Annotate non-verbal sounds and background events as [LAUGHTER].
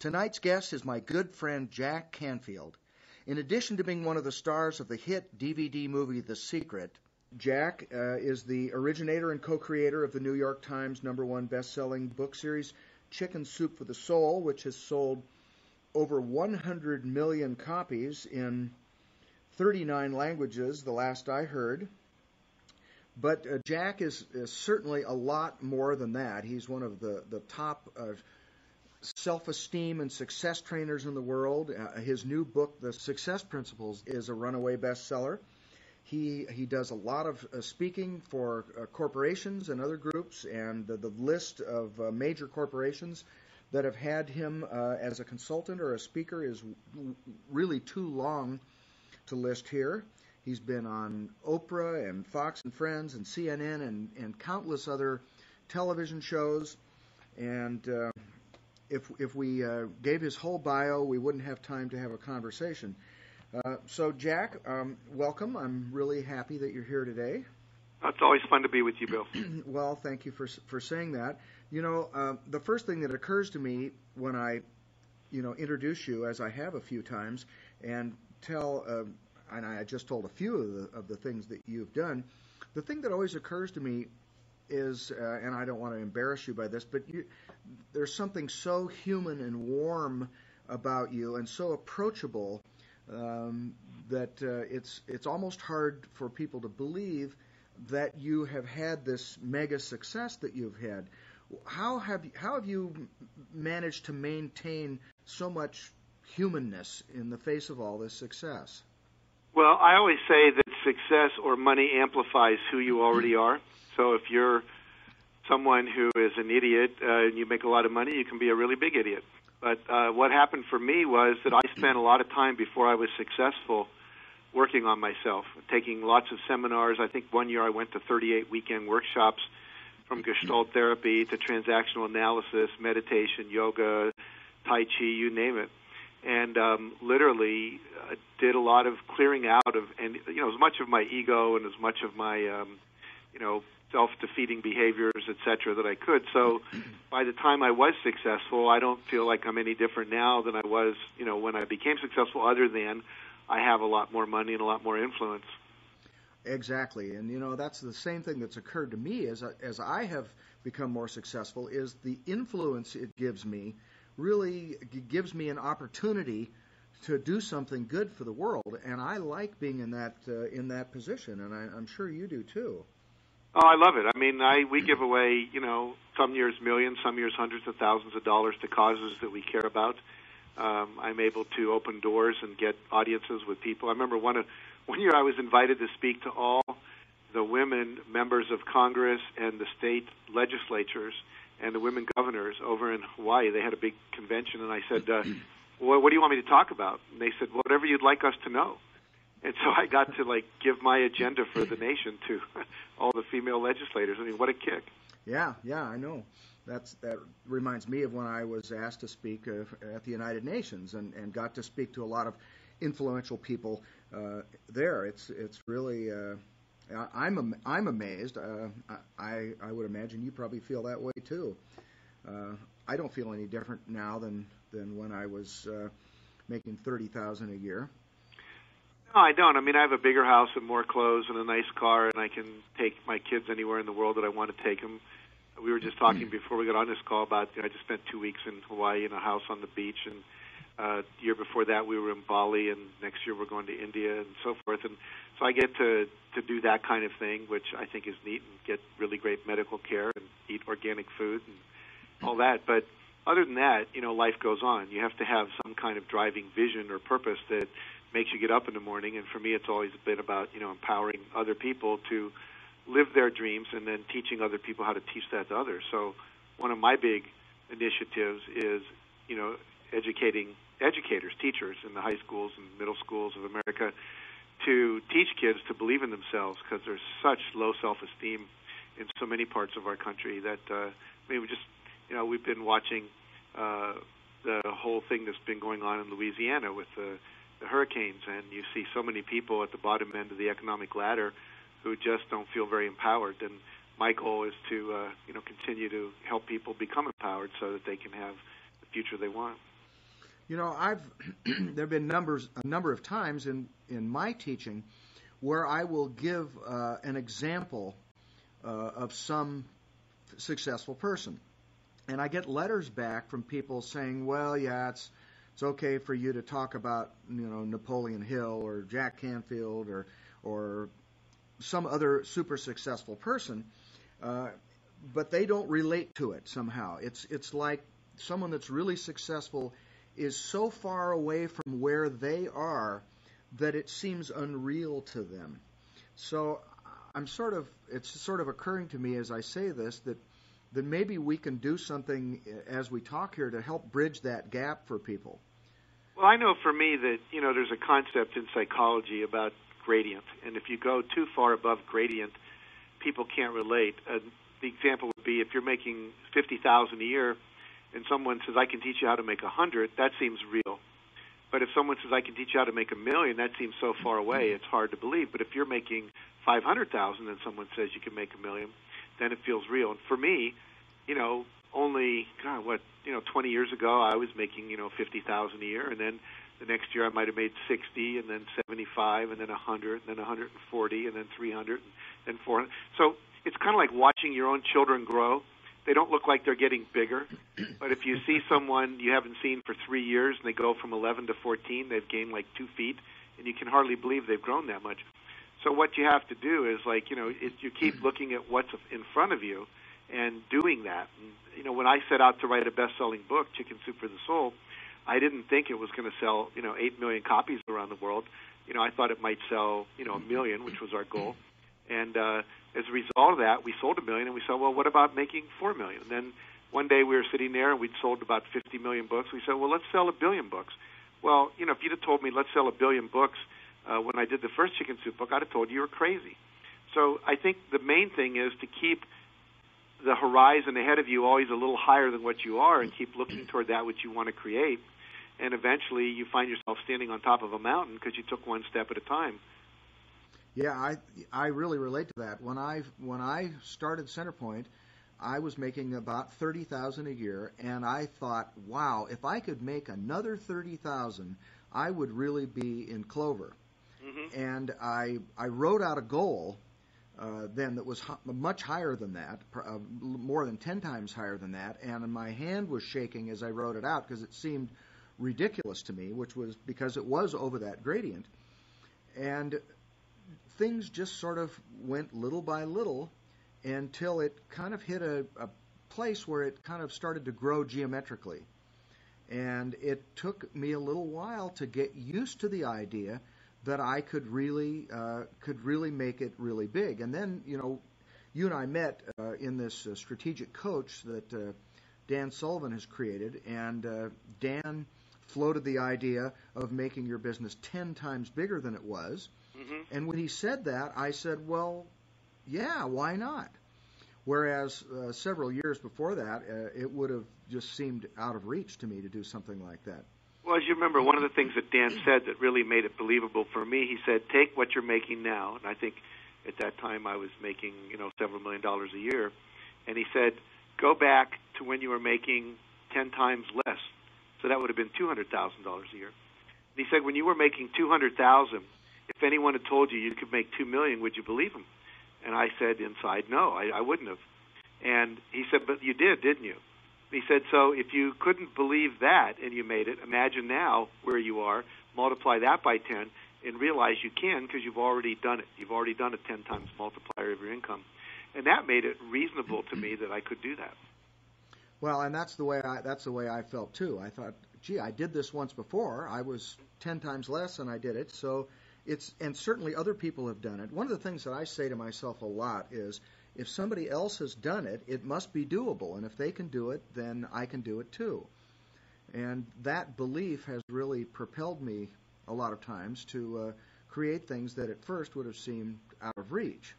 Tonight's guest is my good friend Jack Canfield. In addition to being one of the stars of the hit DVD movie The Secret, Jack uh, is the originator and co creator of the New York Times number one best selling book series, Chicken Soup for the Soul, which has sold over 100 million copies in 39 languages, the last I heard. But uh, Jack is, is, certainly a lot more than that. He's one of the, the top uh, self esteem and success trainers in the world. Uh, his new book, The Success Principles, is a runaway bestseller. He, he does a lot of uh, speaking for uh, corporations and other groups, and the, the list of uh, major corporations that have had him uh, as a consultant or a speaker is really too long to list here. He's been on Oprah and Fox and Friends and CNN and, and countless other television shows. And uh, if, if we uh, gave his whole bio, we wouldn't have time to have a conversation. Uh, so, Jack, um, welcome. I'm really happy that you're here today. It's always fun to be with you, Bill. [CLEARS THROAT] well, thank you for for saying that. You know, uh, the first thing that occurs to me when I, you know, introduce you, as I have a few times, and tell, uh, and I just told a few of the of the things that you've done. The thing that always occurs to me is, uh, and I don't want to embarrass you by this, but you, there's something so human and warm about you, and so approachable um, that uh, it's it's almost hard for people to believe that you have had this mega success that you've had. How have you, how have you managed to maintain so much humanness in the face of all this success? Well, I always say that success or money amplifies who you already are. So if you're someone who is an idiot uh, and you make a lot of money, you can be a really big idiot. But uh, what happened for me was that I spent a lot of time before I was successful working on myself, taking lots of seminars. I think one year I went to 38 weekend workshops from Gestalt therapy to transactional analysis, meditation, yoga, Tai Chi, you name it. And um, literally uh, did a lot of clearing out of, and you know, as much of my ego and as much of my, um, you know, self-defeating behaviors, etc., that I could. So, by the time I was successful, I don't feel like I'm any different now than I was, you know, when I became successful. Other than I have a lot more money and a lot more influence. Exactly, and you know that's the same thing that's occurred to me as as I have become more successful. Is the influence it gives me really gives me an opportunity to do something good for the world, and I like being in that uh, in that position, and I, I'm sure you do too. Oh, I love it. I mean, I we give away, you know, some years millions, some years hundreds of thousands of dollars to causes that we care about. Um, I'm able to open doors and get audiences with people. I remember one one year I was invited to speak to all the women members of Congress and the state legislatures and the women governors over in Hawaii. They had a big convention, and I said, uh, well, "What do you want me to talk about?" And they said, "Whatever you'd like us to know." And so I got to like give my agenda for the nation to [LAUGHS] all the female legislators. I mean, what a kick! Yeah, yeah, I know. That's that reminds me of when I was asked to speak uh, at the United Nations and, and got to speak to a lot of influential people uh, there. It's it's really uh, I'm I'm amazed. Uh, I I would imagine you probably feel that way too. Uh, I don't feel any different now than than when I was uh, making thirty thousand a year. No, I don't. I mean, I have a bigger house and more clothes and a nice car, and I can take my kids anywhere in the world that I want to take them. We were just talking mm. before we got on this call about you know, I just spent two weeks in Hawaii in a house on the beach, and uh, year before that we were in Bali, and next year we're going to India and so forth. And so I get to to do that kind of thing, which I think is neat, and get really great medical care and eat organic food and all that. But other than that, you know, life goes on. You have to have some kind of driving vision or purpose that makes you get up in the morning. And for me, it's always been about you know empowering other people to live their dreams and then teaching other people how to teach that to others. So one of my big initiatives is you know educating educators, teachers in the high schools and middle schools of America to teach kids to believe in themselves because there's such low self-esteem in so many parts of our country that uh, I mean we just you know we've been watching uh, the whole thing that's been going on in Louisiana with the the hurricanes, and you see so many people at the bottom end of the economic ladder who just don't feel very empowered. And my goal is to uh, you know continue to help people become empowered so that they can have the future they want. You know, I've [CLEARS THROAT] there have been numbers a number of times in in my teaching where I will give uh, an example uh, of some successful person, and I get letters back from people saying, "Well, yeah, it's it's okay for you to talk about you know Napoleon Hill or Jack Canfield or or some other super successful person, uh, but they don't relate to it somehow. It's it's like someone that's really successful is so far away from where they are that it seems unreal to them. So I'm sort of it's sort of occurring to me as I say this that that maybe we can do something as we talk here to help bridge that gap for people. Well, I know for me that you know there's a concept in psychology about gradient, and if you go too far above gradient, people can't relate. Uh, the example would be if you're making fifty thousand a year, and someone says, "I can teach you how to make a hundred," that seems real. But if someone says, "I can teach you how to make a million, that seems so far away, it's hard to believe. But if you're making five hundred thousand, and someone says you can make a million, then it feels real. And for me, you know, only God, what you know, 20 years ago, I was making you know 50,000 a year, and then the next year I might have made 60, and then 75, and then 100, and then 140, and then 300, and then 400. So it's kind of like watching your own children grow. They don't look like they're getting bigger, [CLEARS THROAT] but if you see someone you haven't seen for three years and they go from 11 to 14, they've gained like two feet, and you can hardly believe they've grown that much. So what you have to do is like you know it, you keep looking at what's in front of you and doing that. And, you know when I set out to write a best-selling book, Chicken Soup for the Soul, I didn't think it was going to sell you know eight million copies around the world. You know I thought it might sell you know a million, which was our goal. And uh, as a result of that, we sold a million, and we said, well, what about making four million? And then one day we were sitting there and we'd sold about 50 million books. We said, well, let's sell a billion books. Well, you know, if you'd have told me let's sell a billion books uh, when I did the first Chicken Soup book, I'd have told you you were crazy. So I think the main thing is to keep the horizon ahead of you always a little higher than what you are and keep looking toward that which you want to create. And eventually you find yourself standing on top of a mountain because you took one step at a time. Yeah, I I really relate to that. When I when I started Centerpointe, I was making about thirty thousand a year, and I thought, wow, if I could make another thirty thousand, I would really be in clover. Mm-hmm. And I I wrote out a goal uh, then that was much higher than that, uh, more than ten times higher than that, and my hand was shaking as I wrote it out because it seemed ridiculous to me, which was because it was over that gradient. And things just sort of went little by little until it kind of hit a, a place where it kind of started to grow geometrically. And it took me a little while to get used to the idea that I could really uh, could really make it really big. And then, you know, you and I met uh, in this uh, strategic coach that uh, Dan Sullivan has created, and uh, Dan floated the idea of making your business 10 times bigger than it was. Mm-hmm. And when he said that, I said, well, yeah, why not? Whereas uh, several years before that, uh, it would have just seemed out of reach to me to do something like that. Well, as you remember, one of the things that Dan said that really made it believable for me, he said, take what you're making now. And I think at that time I was making, you know, several million dollars a year. And he said, go back to when you were making 10 times less. So that would have been $200,000 a year. And he said, when you were making 200000 if anyone had told you you could make two million, would you believe him? And I said inside, no, I, I wouldn't have. And he said, but you did, didn't you? He said, so if you couldn't believe that and you made it, imagine now where you are, multiply that by 10, and realize you can because you've already done it. You've already done a 10 times multiplier of your income. And that made it reasonable to me that I could do that. Well, and that's the way I that's the way I felt too. I thought, gee, I did this once before. I was 10 times less and I did it. So it's and certainly other people have done it. One of the things that I say to myself a lot is if somebody else has done it, it must be doable, and if they can do it, then I can do it too. And that belief has really propelled me a lot of times to uh, create things that at first would have seemed out of reach.